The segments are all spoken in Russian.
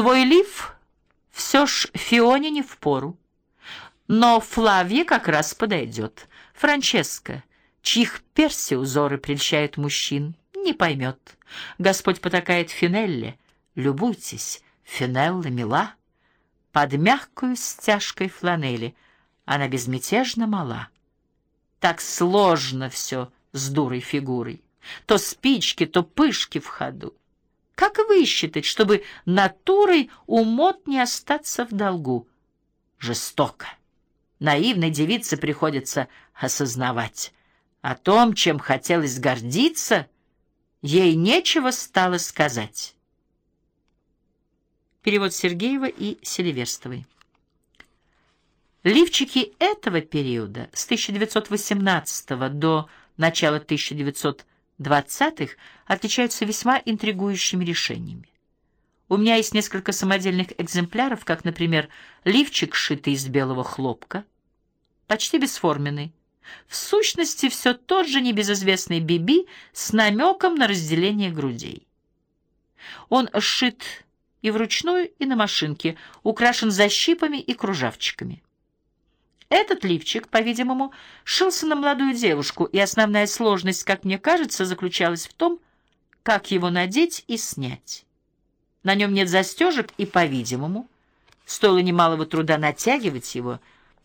Твой лиф все ж Фионе не впору, но Флавье как раз подойдет. Франческа, чьих перси узоры прельщают мужчин, не поймет. Господь потакает Финелле. Любуйтесь, Финелла мила. Под мягкую стяжкой фланели она безмятежно мала. Так сложно все с дурой фигурой. То спички, то пышки в ходу. Как высчитать, чтобы натурой у мод не остаться в долгу? Жестоко. Наивной девице приходится осознавать. О том, чем хотелось гордиться, ей нечего стало сказать. Перевод Сергеева и Селиверстовой. Лифчики этого периода с 1918 до начала 1920 20-х отличаются весьма интригующими решениями. У меня есть несколько самодельных экземпляров, как, например, лифчик, сшитый из белого хлопка, почти бесформенный. В сущности, все тот же небезызвестный Биби с намеком на разделение грудей. Он сшит и вручную, и на машинке, украшен защипами и кружавчиками. Этот лифчик, по-видимому, шился на молодую девушку, и основная сложность, как мне кажется, заключалась в том, как его надеть и снять. На нем нет застежек, и, по-видимому, стоило немалого труда натягивать его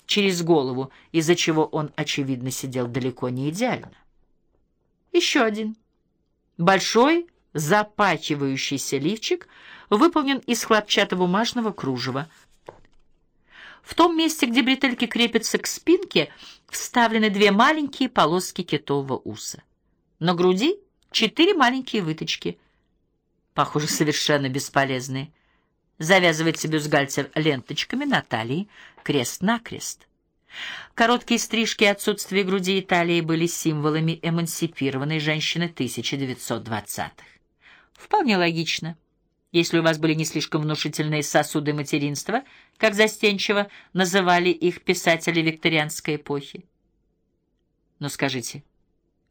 через голову, из-за чего он, очевидно, сидел далеко не идеально. Еще один. Большой, запахивающийся лифчик выполнен из хлопчатобумажного кружева — в том месте, где бретельки крепятся к спинке, вставлены две маленькие полоски китового уса. На груди четыре маленькие выточки, похоже, совершенно бесполезные. Завязывается бюстгальтер ленточками на талии, крест-накрест. Короткие стрижки и отсутствие груди и талии были символами эмансипированной женщины 1920-х. Вполне логично если у вас были не слишком внушительные сосуды материнства, как застенчиво называли их писатели викторианской эпохи. Но скажите,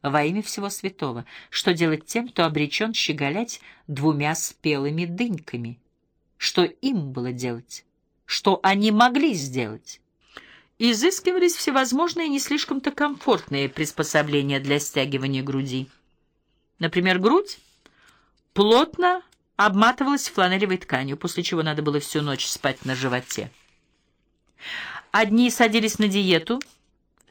во имя всего святого, что делать тем, кто обречен щеголять двумя спелыми дыньками? Что им было делать? Что они могли сделать? Изыскивались всевозможные не слишком-то комфортные приспособления для стягивания груди. Например, грудь плотно обматывалась фланелевой тканью, после чего надо было всю ночь спать на животе. Одни садились на диету.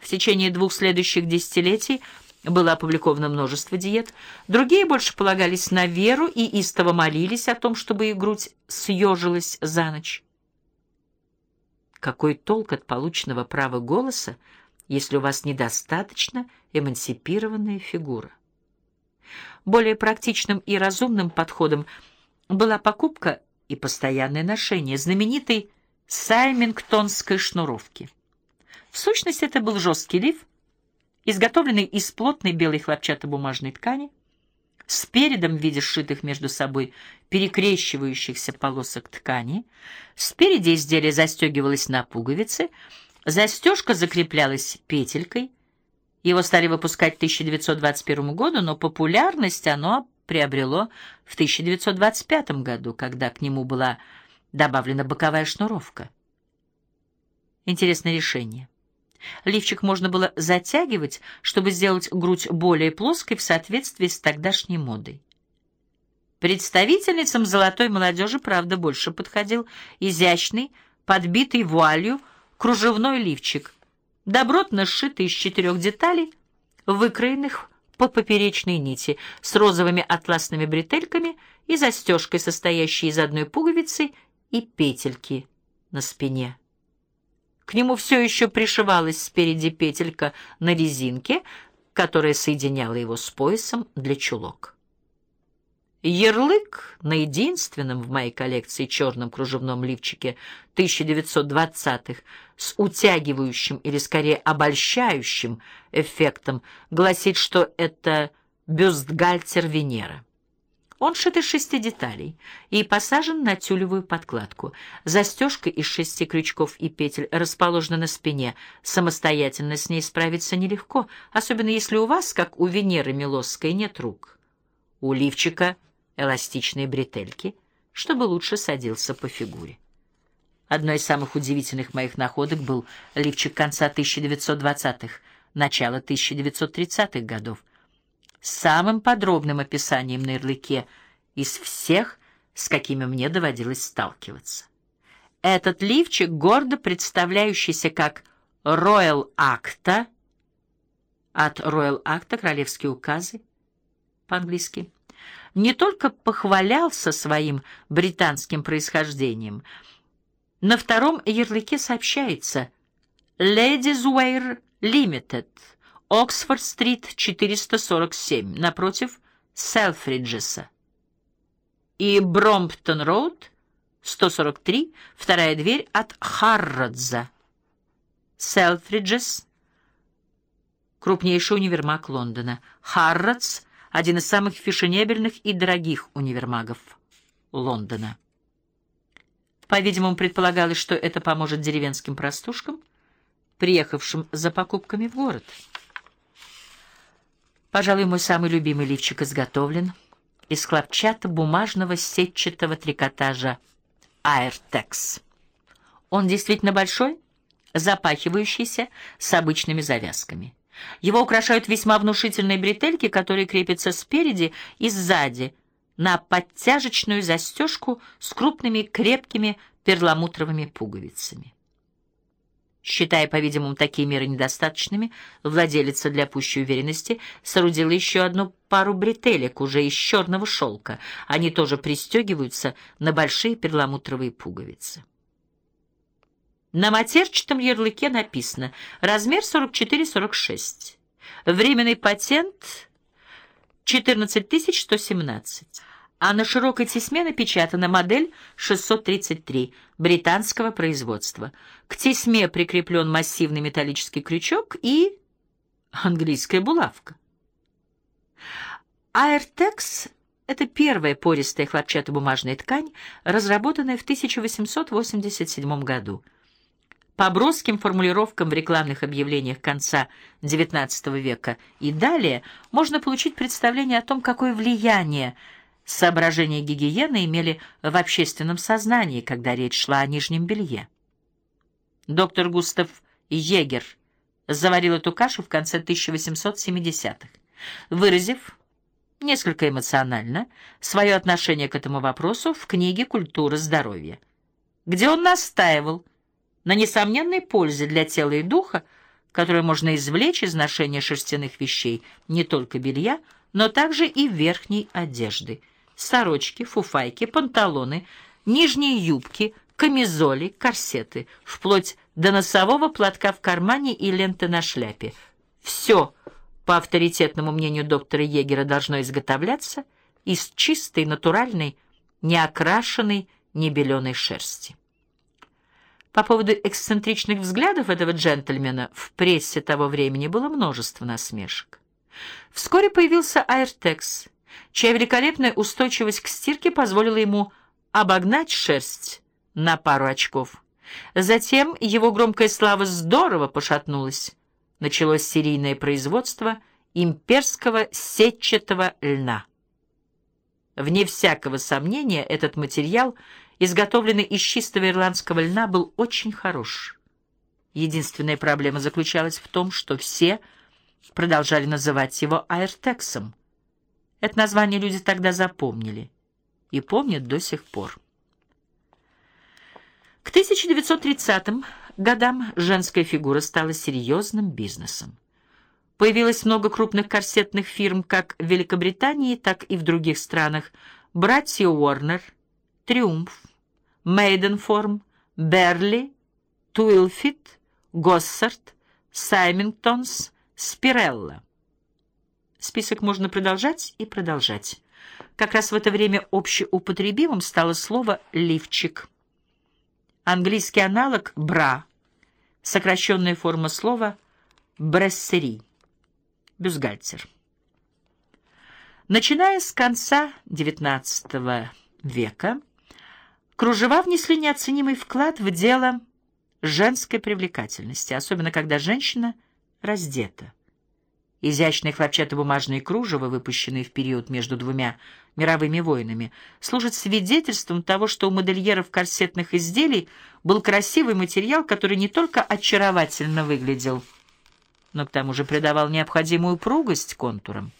В течение двух следующих десятилетий было опубликовано множество диет. Другие больше полагались на веру и истово молились о том, чтобы их грудь съежилась за ночь. Какой толк от полученного права голоса, если у вас недостаточно эмансипированная фигура? Более практичным и разумным подходом – была покупка и постоянное ношение знаменитой саймингтонской шнуровки. В сущности, это был жесткий лиф, изготовленный из плотной белой хлопчатобумажной ткани, с передом в виде сшитых между собой перекрещивающихся полосок ткани. Спереди изделие застегивалось на пуговицы, застежка закреплялась петелькой. Его стали выпускать к 1921 году, но популярность оно приобрело в 1925 году, когда к нему была добавлена боковая шнуровка. Интересное решение. Лифчик можно было затягивать, чтобы сделать грудь более плоской в соответствии с тогдашней модой. Представительницам золотой молодежи, правда, больше подходил изящный, подбитый вуалью кружевной лифчик, добротно сшитый из четырех деталей, выкроенных по поперечной нити с розовыми атласными бретельками и застежкой, состоящей из одной пуговицы и петельки на спине. К нему все еще пришивалась спереди петелька на резинке, которая соединяла его с поясом для чулок. Ярлык на единственном в моей коллекции черном кружевном лифчике 1920-х с утягивающим или скорее обольщающим эффектом гласит, что это бюстгальтер Венера. Он шит из шести деталей и посажен на тюлевую подкладку. Застежка из шести крючков и петель расположена на спине. Самостоятельно с ней справиться нелегко, особенно если у вас, как у Венеры Милосской, нет рук. У лифчика эластичные бретельки, чтобы лучше садился по фигуре. Одной из самых удивительных моих находок был лифчик конца 1920-х, начала 1930-х годов, с самым подробным описанием на ярлыке из всех, с какими мне доводилось сталкиваться. Этот лифчик, гордо представляющийся как Royal Acta, от Royal Acta королевские указы по-английски, не только похвалялся своим британским происхождением. На втором ярлыке сообщается Ladies Wear Limited, Оксфорд-стрит, 447, напротив Селфриджеса. И Бромптон-роуд, 143, вторая дверь от Харродза. Селфриджес, крупнейший универмаг Лондона. Харродс — один из самых фешенебельных и дорогих универмагов Лондона. По-видимому, предполагалось, что это поможет деревенским простушкам, приехавшим за покупками в город. Пожалуй, мой самый любимый лифчик изготовлен из хлопчато-бумажного сетчатого трикотажа Airtex. Он действительно большой, запахивающийся с обычными завязками. Его украшают весьма внушительные бретельки, которые крепятся спереди и сзади на подтяжечную застежку с крупными крепкими перламутровыми пуговицами. Считая, по-видимому, такие меры недостаточными, владелица для пущей уверенности соорудила еще одну пару бретелек уже из черного шелка. Они тоже пристегиваются на большие перламутровые пуговицы. На матерчатом ярлыке написано «Размер 44-46». Временный патент 14117 а на широкой тесьме напечатана модель 633 британского производства. К тесьме прикреплен массивный металлический крючок и английская булавка. Airtex — это первая пористая хлопчатобумажная ткань, разработанная в 1887 году. По броским формулировкам в рекламных объявлениях конца XIX века и далее можно получить представление о том, какое влияние – Соображения гигиены имели в общественном сознании, когда речь шла о нижнем белье. Доктор Густав Егер заварил эту кашу в конце 1870-х, выразив несколько эмоционально свое отношение к этому вопросу в книге «Культура здоровья», где он настаивал на несомненной пользе для тела и духа, которую можно извлечь из ношения шерстяных вещей, не только белья, но также и верхней одежды – сорочки, фуфайки, панталоны, нижние юбки, камизоли, корсеты, вплоть до носового платка в кармане и ленты на шляпе. Все, по авторитетному мнению доктора Егера, должно изготовляться из чистой, натуральной, неокрашенной, небеленой шерсти. По поводу эксцентричных взглядов этого джентльмена в прессе того времени было множество насмешек. Вскоре появился Аэртекс, чья великолепная устойчивость к стирке позволила ему обогнать шерсть на пару очков. Затем его громкая слава здорово пошатнулась. Началось серийное производство имперского сетчатого льна. Вне всякого сомнения, этот материал, изготовленный из чистого ирландского льна, был очень хорош. Единственная проблема заключалась в том, что все продолжали называть его аэртексом. Это название люди тогда запомнили и помнят до сих пор. К 1930 годам женская фигура стала серьезным бизнесом. Появилось много крупных корсетных фирм как в Великобритании, так и в других странах. Братья Уорнер, Триумф, Мейденформ, Берли, Туилфит, Госсард, Саймингтонс, Спирелла. Список можно продолжать и продолжать. Как раз в это время общеупотребимым стало слово «лифчик». Английский аналог «бра», сокращенная форма слова «брессери», бюстгальтер. Начиная с конца XIX века, кружева внесли неоценимый вклад в дело женской привлекательности, особенно когда женщина раздета. Изящные хлопчатобумажные кружева, выпущенные в период между двумя мировыми войнами, служат свидетельством того, что у модельеров корсетных изделий был красивый материал, который не только очаровательно выглядел, но к тому же придавал необходимую упругость контурам.